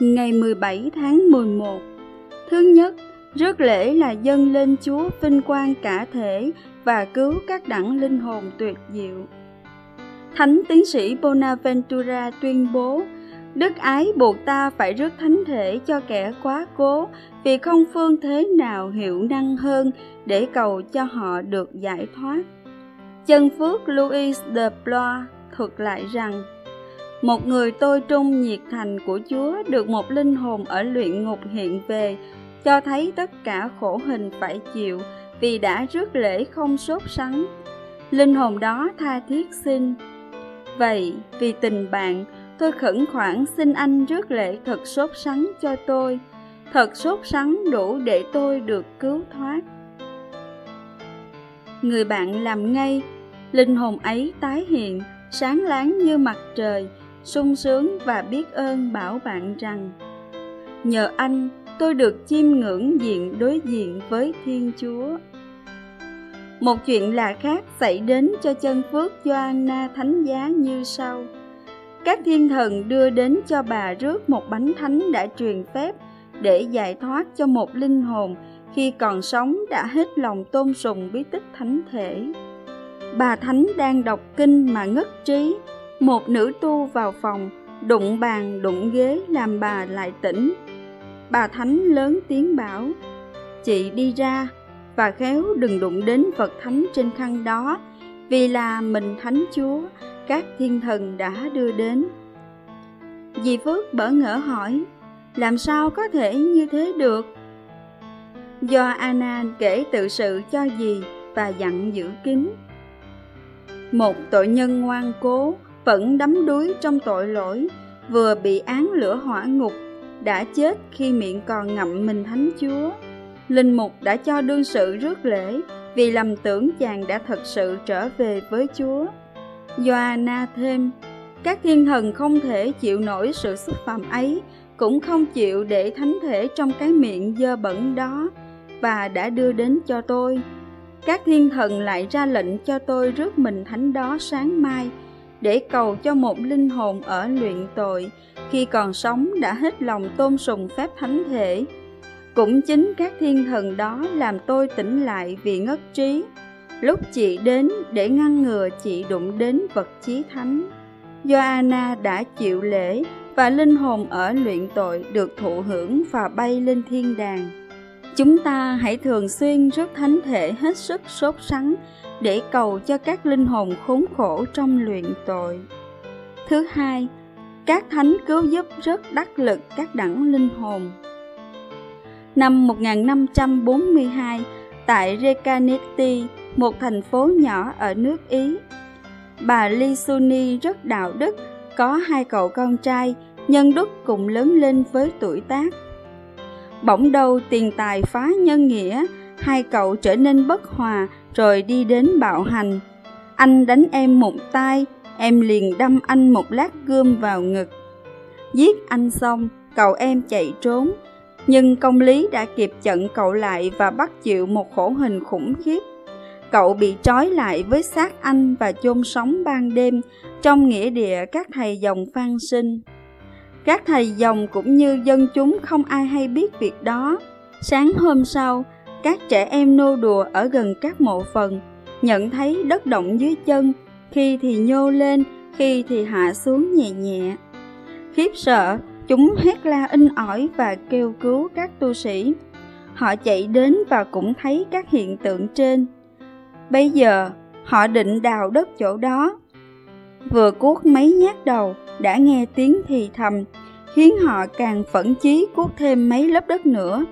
Ngày 17 tháng 11 Thứ nhất, rước lễ là dâng lên Chúa vinh quang cả thể và cứu các đẳng linh hồn tuyệt diệu. Thánh tiến sĩ Bonaventura tuyên bố, Đức ái buộc ta phải rước thánh thể cho kẻ quá cố vì không phương thế nào hiệu năng hơn để cầu cho họ được giải thoát. Chân phước Louis de Blois thuật lại rằng, một người tôi trung nhiệt thành của Chúa được một linh hồn ở luyện ngục hiện về, cho thấy tất cả khổ hình phải chịu vì đã rước lễ không sốt sắng. Linh hồn đó tha thiết xin. Vậy, vì tình bạn, tôi khẩn khoản xin anh rước lễ thật sốt sắng cho tôi, thật sốt sắng đủ để tôi được cứu thoát. Người bạn làm ngay, linh hồn ấy tái hiện, sáng láng như mặt trời, sung sướng và biết ơn bảo bạn rằng nhờ anh tôi được chiêm ngưỡng diện đối diện với thiên chúa một chuyện lạ khác xảy đến cho chân phước Joanna thánh giá như sau. Các thiên thần đưa đến cho bà rước một bánh thánh đã truyền phép để giải thoát cho một linh hồn khi còn sống đã hết lòng tôn sùng bí tích thánh thể. Bà thánh đang đọc kinh mà ngất trí, một nữ tu vào phòng, đụng bàn đụng ghế làm bà lại tỉnh. Bà thánh lớn tiếng bảo, chị đi ra và khéo đừng đụng đến vật thánh trên khăn đó, vì là mình thánh chúa, các thiên thần đã đưa đến. Dì Phước bỡ ngỡ hỏi, làm sao có thể như thế được? Do anna kể tự sự cho dì và dặn giữ kín. Một tội nhân ngoan cố vẫn đắm đuối trong tội lỗi, vừa bị án lửa hỏa ngục, đã chết khi miệng còn ngậm mình thánh chúa. Linh mục đã cho đương sự rước lễ vì lầm tưởng chàng đã thật sự trở về với Chúa. Joanna thêm, các thiên thần không thể chịu nổi sự xúc phạm ấy, cũng không chịu để thánh thể trong cái miệng dơ bẩn đó, và đã đưa đến cho tôi. Các thiên thần lại ra lệnh cho tôi rước mình thánh đó sáng mai, để cầu cho một linh hồn ở luyện tội, khi còn sống đã hết lòng tôn sùng phép thánh thể. Cũng chính các thiên thần đó làm tôi tỉnh lại vì ngất trí, lúc chị đến để ngăn ngừa chị đụng đến vật chí thánh. Joanna đã chịu lễ và linh hồn ở luyện tội được thụ hưởng và bay lên thiên đàng. Chúng ta hãy thường xuyên rước thánh thể hết sức sốt sắng để cầu cho các linh hồn khốn khổ trong luyện tội. Thứ hai, các thánh cứu giúp rất đắc lực các đẳng linh hồn. Năm 1542, tại Recanati, một thành phố nhỏ ở nước Ý, bà Lisuni rất đạo đức, có hai cậu con trai, nhân đức cùng lớn lên với tuổi tác. Bỗng đâu tiền tài phá nhân nghĩa, hai cậu trở nên bất hòa rồi đi đến bạo hành. Anh đánh em một tay, em liền đâm anh một lát gươm vào ngực. Giết anh xong, cậu em chạy trốn, nhưng công lý đã kịp chặn cậu lại và bắt chịu một khổ hình khủng khiếp. Cậu bị trói lại với xác anh và chôn sống ban đêm trong nghĩa địa các thầy dòng phan sinh. Các thầy dòng cũng như dân chúng không ai hay biết việc đó. Sáng hôm sau, các trẻ em nô đùa ở gần các mộ phần, nhận thấy đất động dưới chân, khi thì nhô lên, khi thì hạ xuống nhẹ nhẹ. Khiếp sợ, chúng hét la in ỏi và kêu cứu các tu sĩ. Họ chạy đến và cũng thấy các hiện tượng trên. Bây giờ, họ định đào đất chỗ đó. Vừa cuốc mấy nhát đầu, đã nghe tiếng thì thầm, khiến họ càng phẫn chí cuốc thêm mấy lớp đất nữa.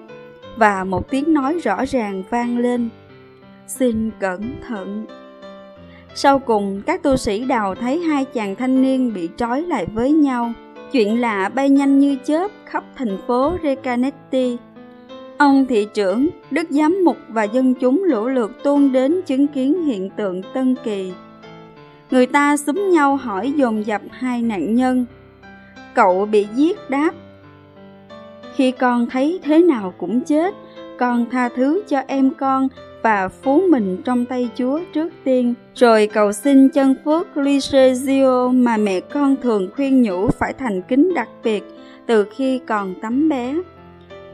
Và một tiếng nói rõ ràng vang lên xin cẩn thận. Sau cùng các tu sĩ đào thấy hai chàng thanh niên bị trói lại với nhau. Chuyện lạ bay nhanh như chớp khắp thành phố recanetti ông thị trưởng đức giám mục và dân chúng lũ lượt tuôn đến chứng kiến hiện tượng tân kỳ người ta xúm nhau hỏi dồn dập hai nạn nhân cậu bị giết đáp khi con thấy thế nào cũng chết, con tha thứ cho em con và phú mình trong tay Chúa trước tiên, rồi cầu xin chân phước Lysegio mà mẹ con thường khuyên nhủ phải thành kính đặc biệt từ khi còn tắm bé.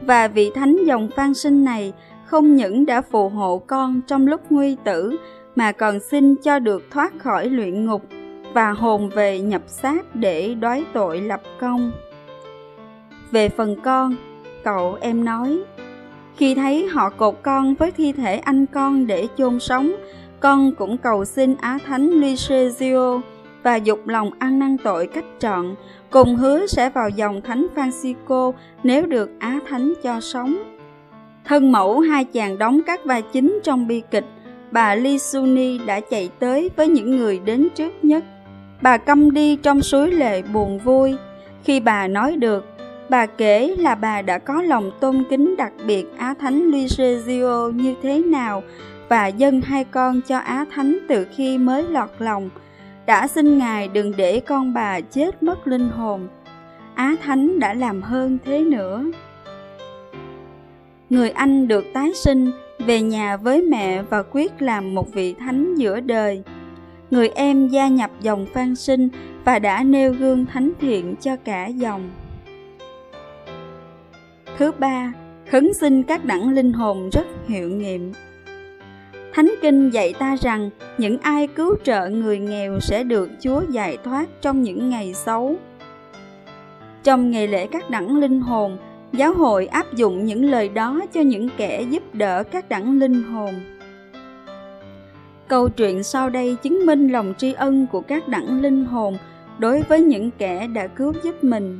Và vị thánh dòng phan sinh này không những đã phù hộ con trong lúc nguy tử mà còn xin cho được thoát khỏi luyện ngục và hồn về nhập xác để đoái tội lập công. Về phần con, cậu em nói, khi thấy họ cột con với thi thể anh con để chôn sống, con cũng cầu xin Á Thánh Luisezio và dục lòng ăn năn tội cách trọn, cùng hứa sẽ vào dòng Thánh Francisco nếu được Á Thánh cho sống. Thân mẫu hai chàng đóng các vai chính trong bi kịch, bà Lisuni đã chạy tới với những người đến trước nhất. Bà câm đi trong suối lệ buồn vui. Khi bà nói được, bà kể là bà đã có lòng tôn kính đặc biệt Á Thánh Luisezio như thế nào và dâng hai con cho Á Thánh từ khi mới lọt lòng, đã xin Ngài đừng để con bà chết mất linh hồn. Á Thánh đã làm hơn thế nữa. Người Anh được tái sinh, về nhà với mẹ và quyết làm một vị thánh giữa đời. Người em gia nhập dòng Phan Sinh và đã nêu gương thánh thiện cho cả dòng. Thứ ba, khấn xin các đẳng linh hồn rất hiệu nghiệm. Thánh Kinh dạy ta rằng những ai cứu trợ người nghèo sẽ được Chúa giải thoát trong những ngày xấu. Trong ngày lễ các đẳng linh hồn, giáo hội áp dụng những lời đó cho những kẻ giúp đỡ các đẳng linh hồn. Câu chuyện sau đây chứng minh lòng tri ân của các đẳng linh hồn đối với những kẻ đã cứu giúp mình.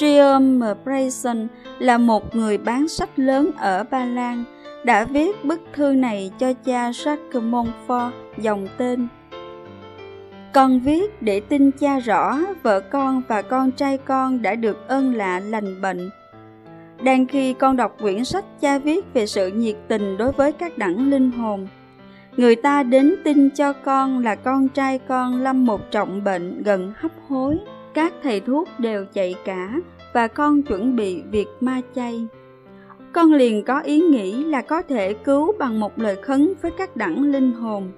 Guillaume Brayson là một người bán sách lớn ở Ba Lan, đã viết bức thư này cho cha Jacques Montfort dòng tên con viết để tin cha rõ vợ con và con trai con đã được ơn lạ lành bệnh. Đang khi con đọc quyển sách cha viết về sự nhiệt tình đối với các đẳng linh hồn, người ta đến tin cho con là con trai con lâm một trọng bệnh gần hấp hối. Các thầy thuốc đều chạy cả và con chuẩn bị việc ma chay con liền có ý nghĩ là có thể cứu bằng một lời khấn với các đẳng linh hồn.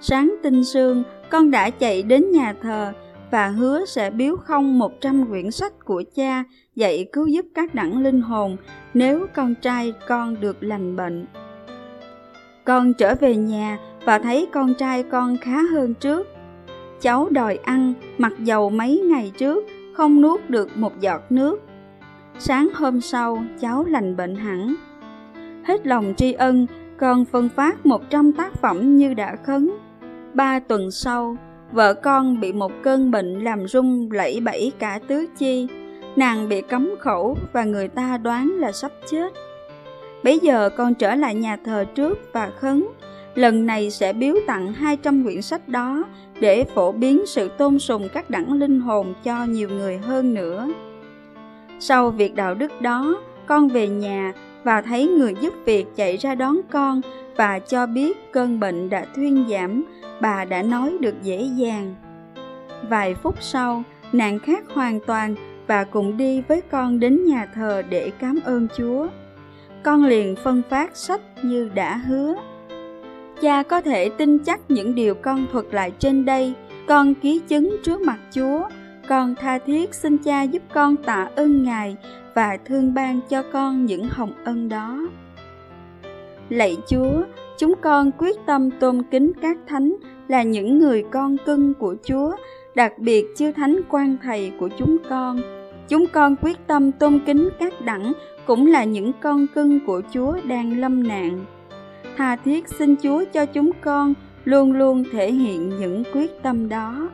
Sáng tinh sương, con đã chạy đến nhà thờ và hứa sẽ biếu không một trăm quyển sách của cha dạy cứu giúp các đẳng linh hồn nếu con trai con được lành bệnh. Con trở về nhà và thấy con trai con khá hơn trước. Cháu đòi ăn, mặc dầu mấy ngày trước, không nuốt được một giọt nước Sáng hôm sau, cháu lành bệnh hẳn. Hết lòng tri ân, con phân phát một trăm tác phẩm như đã khấn. Ba tuần sau, vợ con bị một cơn bệnh làm rung lẫy bẫy cả tứ chi. Nàng bị cấm khẩu và người ta đoán là sắp chết. Bây giờ con trở lại nhà thờ trước và khấn. Lần này sẽ biếu tặng 200 quyển sách đó để phổ biến sự tôn sùng các đẳng linh hồn cho nhiều người hơn nữa. Sau việc đạo đức đó, con về nhà và thấy người giúp việc chạy ra đón con và cho biết cơn bệnh đã thuyên giảm, bà đã nói được dễ dàng. Vài phút sau, nàng khác hoàn toàn và cùng đi với con đến nhà thờ để cảm ơn Chúa. Con liền phân phát sách như đã hứa. Cha có thể tin chắc những điều con thuật lại trên đây, con ký chứng trước mặt Chúa con tha thiết xin cha giúp con tạ ơn Ngài và thương ban cho con những hồng ân đó. Lạy Chúa, chúng con quyết tâm tôn kính các thánh là những người con cưng của Chúa, đặc biệt chư thánh quan thầy của chúng con. Chúng con quyết tâm tôn kính các đẳng cũng là những con cưng của Chúa đang lâm nạn. Tha thiết xin Chúa cho chúng con luôn luôn thể hiện những quyết tâm đó.